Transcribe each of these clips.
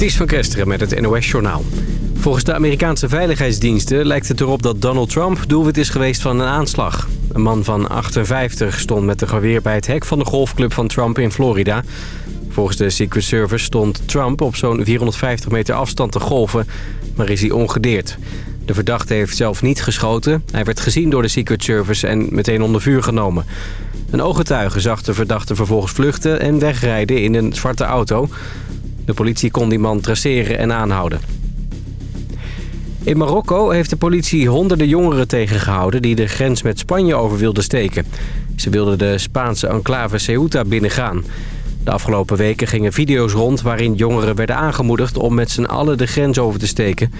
Ties van Kesteren met het NOS-journaal. Volgens de Amerikaanse veiligheidsdiensten lijkt het erop dat Donald Trump doelwit is geweest van een aanslag. Een man van 58 stond met een geweer bij het hek van de golfclub van Trump in Florida. Volgens de Secret Service stond Trump op zo'n 450 meter afstand te golven, maar is hij ongedeerd. De verdachte heeft zelf niet geschoten. Hij werd gezien door de Secret Service en meteen onder vuur genomen. Een ooggetuige zag de verdachte vervolgens vluchten en wegrijden in een zwarte auto. De politie kon die man traceren en aanhouden. In Marokko heeft de politie honderden jongeren tegengehouden... die de grens met Spanje over wilden steken. Ze wilden de Spaanse enclave Ceuta binnengaan. De afgelopen weken gingen video's rond waarin jongeren werden aangemoedigd... om met z'n allen de grens over te steken.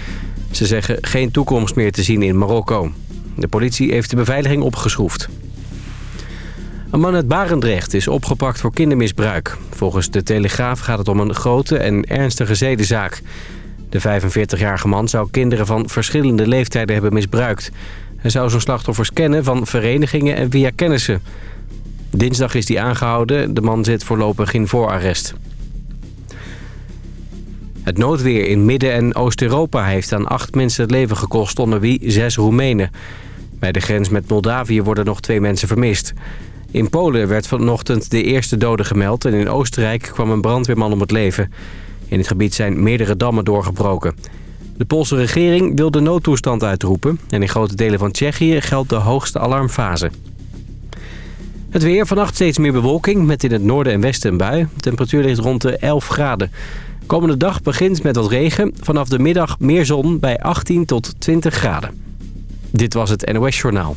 Ze zeggen geen toekomst meer te zien in Marokko. De politie heeft de beveiliging opgeschroefd. Een man uit Barendrecht is opgepakt voor kindermisbruik. Volgens de Telegraaf gaat het om een grote en ernstige zedenzaak. De 45-jarige man zou kinderen van verschillende leeftijden hebben misbruikt. Hij zou zijn slachtoffers kennen van verenigingen en via kennissen. Dinsdag is hij aangehouden. De man zit voorlopig in voorarrest. Het noodweer in Midden- en Oost-Europa heeft aan acht mensen het leven gekost... onder wie zes Roemenen. Bij de grens met Moldavië worden nog twee mensen vermist. In Polen werd vanochtend de eerste dode gemeld... en in Oostenrijk kwam een brandweerman om het leven. In het gebied zijn meerdere dammen doorgebroken. De Poolse regering wil de noodtoestand uitroepen... en in grote delen van Tsjechië geldt de hoogste alarmfase. Het weer, vannacht steeds meer bewolking... met in het noorden en westen een bui. De temperatuur ligt rond de 11 graden. Komende dag begint met wat regen. Vanaf de middag meer zon bij 18 tot 20 graden. Dit was het NOS Journaal.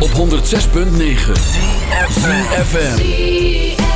Op 106.9 FM. changes almost everything. So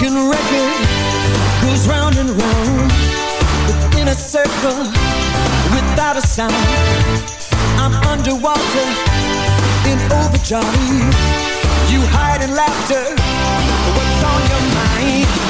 broken record goes round and round within a circle without a sound. I'm underwater in overdrive. You hide in laughter. What's on your mind?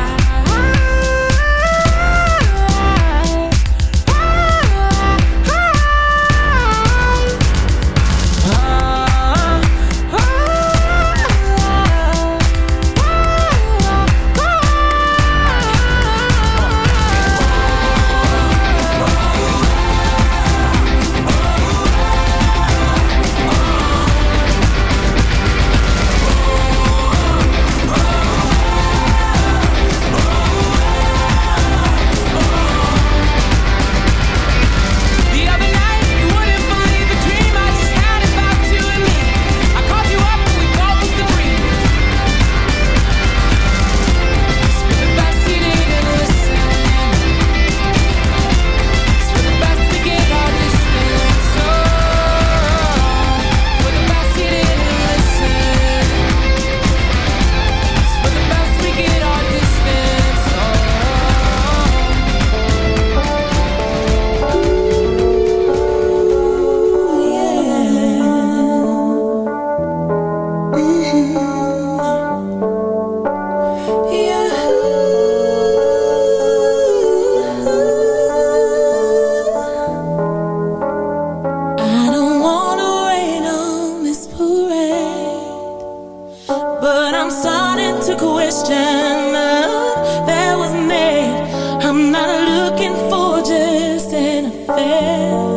there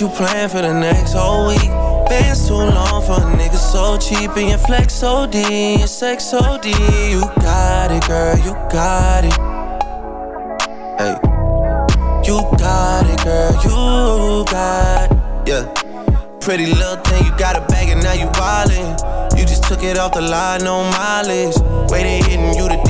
you plan for the next whole week. Bands too long for a nigga so cheap and your flex OD, your sex OD. You got it, girl, you got it. Hey, you got it, girl, you got it. Yeah, pretty little thing, you got a bag and now you wildin'. You just took it off the line, no mileage. Waiting, hitting you violent.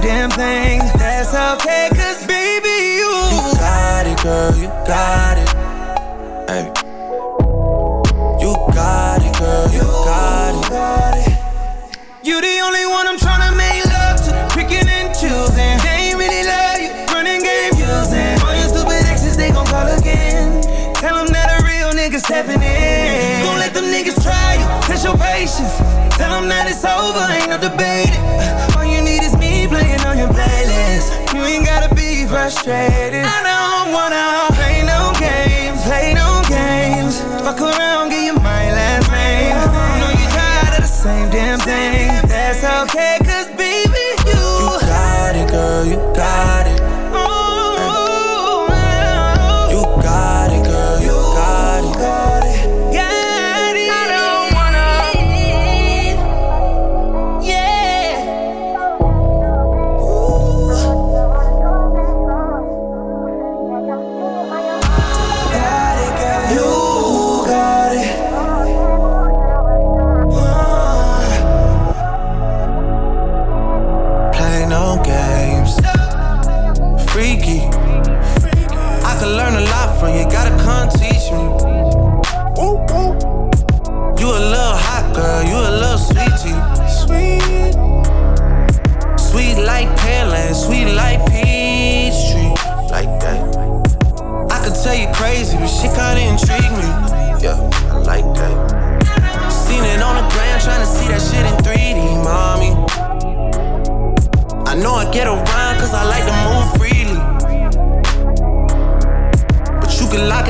Damn thing. That's okay, cause baby, you. You got it, girl, you got it. Hey. You got it, girl, you got it. You the only one I'm tryna make love to. Picking and choosing. They ain't really love you. Running game using. All your stupid exes, they gon' call again. Tell them that a real nigga stepping in. Don't let them niggas try you. Test your patience. Tell them that it's over, ain't no debating. Playing on your playlist. You ain't gotta be frustrated. I don't wanna play no games, play no games. Fuck around, give you my get around cause I like to move freely. But you can lock